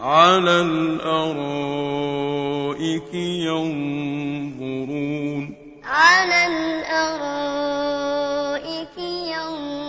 عَلَى الْأَرَائِكِ يَنظُرُونَ. على الأرائك ينظرون.